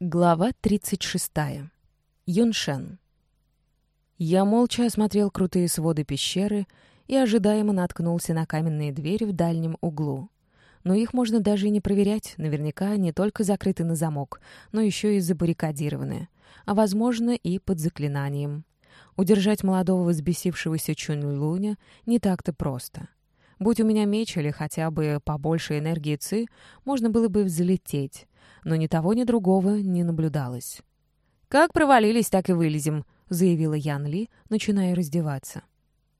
Глава 36. Юншен. Я молча осмотрел крутые своды пещеры и ожидаемо наткнулся на каменные двери в дальнем углу. Но их можно даже и не проверять, наверняка не только закрыты на замок, но еще и забаррикадированы, а, возможно, и под заклинанием. Удержать молодого взбесившегося Чунь-Луня не так-то просто. Будь у меня меч или хотя бы побольше энергии Ци, можно было бы взлететь, но ни того, ни другого не наблюдалось. «Как провалились, так и вылезем», — заявила Ян Ли, начиная раздеваться.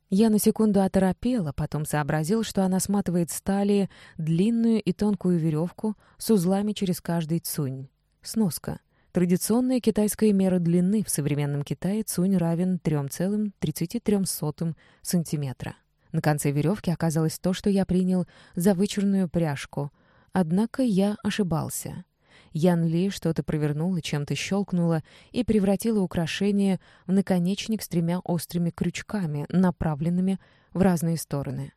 Я на секунду оторопела, потом сообразил, что она сматывает с талии длинную и тонкую веревку с узлами через каждый цунь. Сноска. Традиционная китайская мера длины в современном Китае цунь равен 3,33 сантиметра. На конце веревки оказалось то, что я принял за вычурную пряжку. Однако я ошибался. Ян Ли что-то провернула, чем-то щелкнула и превратила украшение в наконечник с тремя острыми крючками, направленными в разные стороны.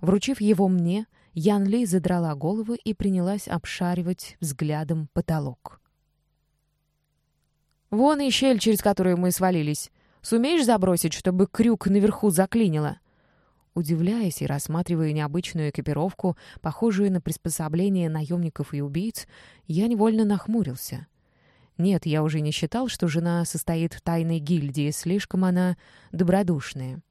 Вручив его мне, Ян Ли задрала голову и принялась обшаривать взглядом потолок. «Вон и щель, через которую мы свалились. Сумеешь забросить, чтобы крюк наверху заклинило?» Удивляясь и рассматривая необычную экипировку, похожую на приспособление наемников и убийц, я невольно нахмурился. Нет, я уже не считал, что жена состоит в тайной гильдии, слишком она добродушная.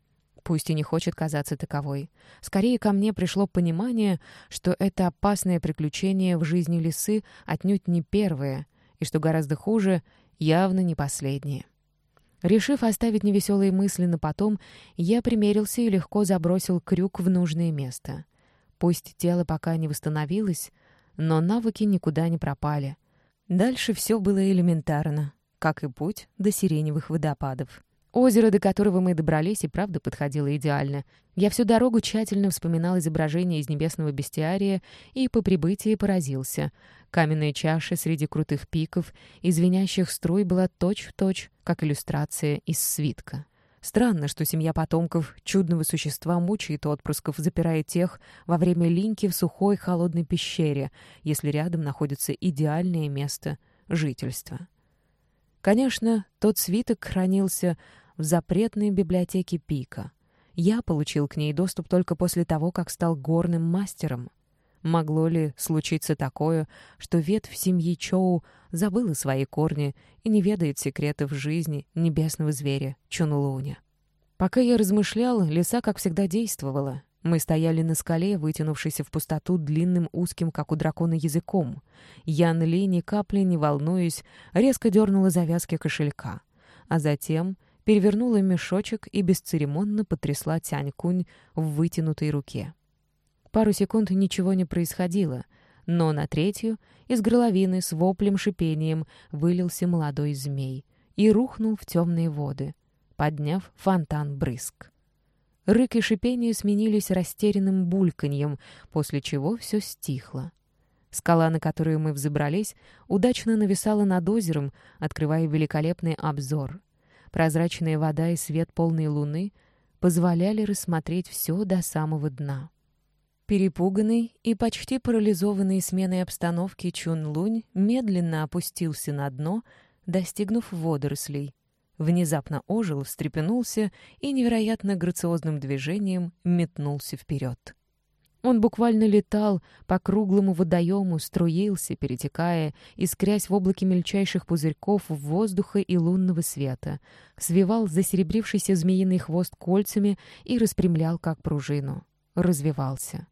Пусть и не хочет казаться таковой. Скорее, ко мне пришло понимание, что это опасное приключение в жизни лисы отнюдь не первое, и, что гораздо хуже, явно не последнее. Решив оставить невеселые мысли на потом, я примерился и легко забросил крюк в нужное место. Пусть тело пока не восстановилось, но навыки никуда не пропали. Дальше все было элементарно, как и путь до сиреневых водопадов. Озеро, до которого мы добрались, и правда подходило идеально. Я всю дорогу тщательно вспоминал изображение из небесного бестиария и по прибытии поразился. Каменная чаша среди крутых пиков и звенящих струй была точь-в-точь, точь, как иллюстрация из свитка. Странно, что семья потомков чудного существа мучает отпрысков, запирая тех во время линьки в сухой холодной пещере, если рядом находится идеальное место жительства. Конечно, тот свиток хранился в запретной библиотеке Пика. Я получил к ней доступ только после того, как стал горным мастером. Могло ли случиться такое, что ветвь семьи Чоу забыла свои корни и не ведает секретов жизни небесного зверя Чунлуня? Пока я размышлял, лиса, как всегда, действовала. Мы стояли на скале, вытянувшейся в пустоту длинным узким, как у дракона, языком. Ян Ли, ни капли не волнуясь, резко дернула завязки кошелька. А затем перевернула мешочек и бесцеремонно потрясла Тянь-Кунь в вытянутой руке. Пару секунд ничего не происходило, но на третью из горловины с воплем-шипением вылился молодой змей и рухнул в темные воды, подняв фонтан брызг. Рык и шипение сменились растерянным бульканьем, после чего все стихло. Скала, на которую мы взобрались, удачно нависала над озером, открывая великолепный обзор. Прозрачная вода и свет полной луны позволяли рассмотреть все до самого дна. Перепуганный и почти парализованный сменой обстановки Чун-Лунь медленно опустился на дно, достигнув водорослей. Внезапно ожил, встрепенулся и невероятно грациозным движением метнулся вперед. Он буквально летал по круглому водоему, струился, перетекая, искрясь в облаке мельчайших пузырьков воздуха и лунного света, свивал засеребрившийся змеиный хвост кольцами и распрямлял, как пружину. Развивался.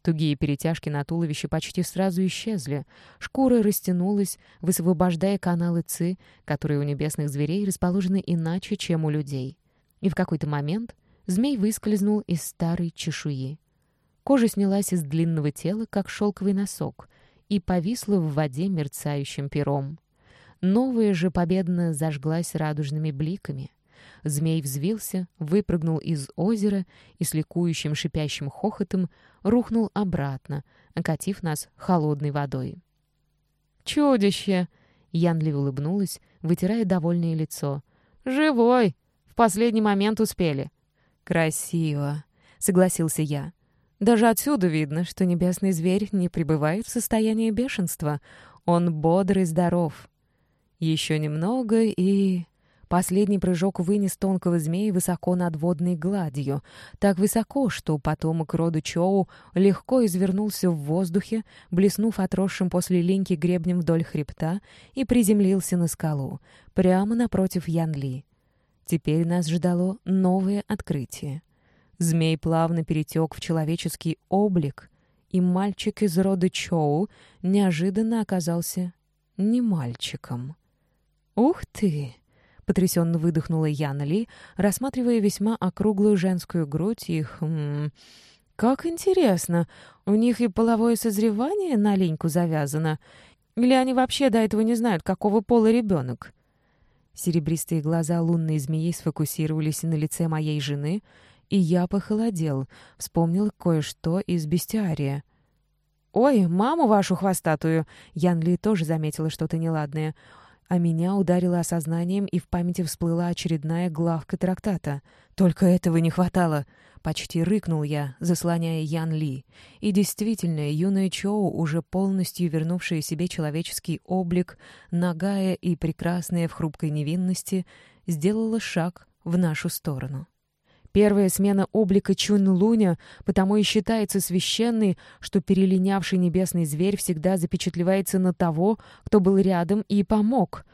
Тугие перетяжки на туловище почти сразу исчезли. Шкура растянулась, высвобождая каналы ци, которые у небесных зверей расположены иначе, чем у людей. И в какой-то момент змей выскользнул из старой чешуи. Кожа снялась из длинного тела, как шелковый носок, и повисла в воде мерцающим пером. Новая же победно зажглась радужными бликами. Змей взвился, выпрыгнул из озера и с ликующим шипящим хохотом рухнул обратно, окатив нас холодной водой. «Чудище!» — Янли улыбнулась, вытирая довольное лицо. «Живой! В последний момент успели!» «Красиво!» — согласился я. Даже отсюда видно, что небесный зверь не пребывает в состоянии бешенства. Он бодр и здоров. Еще немного и... Последний прыжок вынес тонкого змея высоко над водной гладью, так высоко, что потомок рода Чоу легко извернулся в воздухе, блеснув отросшим после линьки гребнем вдоль хребта и приземлился на скалу, прямо напротив Янли. Теперь нас ждало новое открытие. Змей плавно перетек в человеческий облик, и мальчик из рода Чоу неожиданно оказался не мальчиком. «Ух ты!» — потрясенно выдохнула Яна Ли, рассматривая весьма округлую женскую грудь и... Хм, «Как интересно! У них и половое созревание на линьку завязано. Или они вообще до этого не знают, какого пола ребенок?» Серебристые глаза лунной змеи сфокусировались на лице моей жены, и я похолодел, вспомнил кое-что из бестиария. «Ой, маму вашу хвостатую!» Ян Ли тоже заметила что-то неладное — а меня ударило осознанием, и в памяти всплыла очередная главка трактата. «Только этого не хватало!» Почти рыкнул я, заслоняя Ян Ли. И действительно, юная Чоу, уже полностью вернувшая себе человеческий облик, нагая и прекрасная в хрупкой невинности, сделала шаг в нашу сторону. Первая смена облика Чун-Луня потому и считается священной, что перелинявший небесный зверь всегда запечатлевается на того, кто был рядом и помог.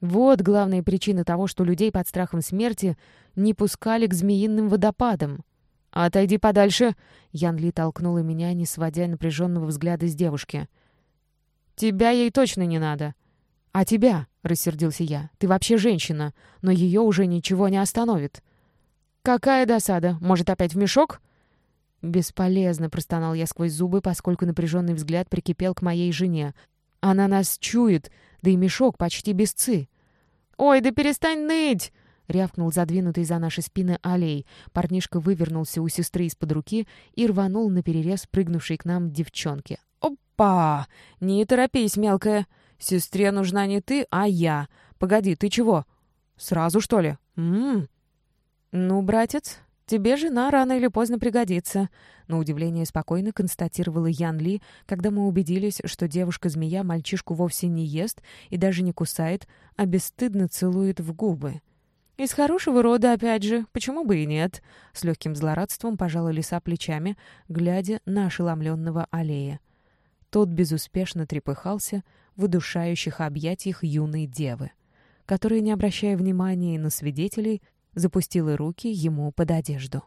Вот главная причина того, что людей под страхом смерти не пускали к змеиным водопадам. «Отойди подальше!» — Ян Ли толкнула меня, не сводя напряженного взгляда с девушки. «Тебя ей точно не надо!» «А тебя?» — рассердился я. «Ты вообще женщина, но ее уже ничего не остановит!» «Какая досада! Может, опять в мешок?» «Бесполезно», — простонал я сквозь зубы, поскольку напряженный взгляд прикипел к моей жене. «Она нас чует, да и мешок почти без ци». «Ой, да перестань ныть!» — рявкнул задвинутый за наши спины аллей. Парнишка вывернулся у сестры из-под руки и рванул на перерез прыгнувшей к нам девчонке. «Опа! Не торопись, мелкая! Сестре нужна не ты, а я. Погоди, ты чего? Сразу, что ли? Ммм, «Ну, братец, тебе жена рано или поздно пригодится», — на удивление спокойно констатировала Ян Ли, когда мы убедились, что девушка-змея мальчишку вовсе не ест и даже не кусает, а бесстыдно целует в губы. «Из хорошего рода, опять же, почему бы и нет?» С легким злорадством пожала лиса плечами, глядя на ошеломленного аллея. Тот безуспешно трепыхался в удушающих объятиях юной девы, которая, не обращая внимания на свидетелей, запустила руки ему под одежду.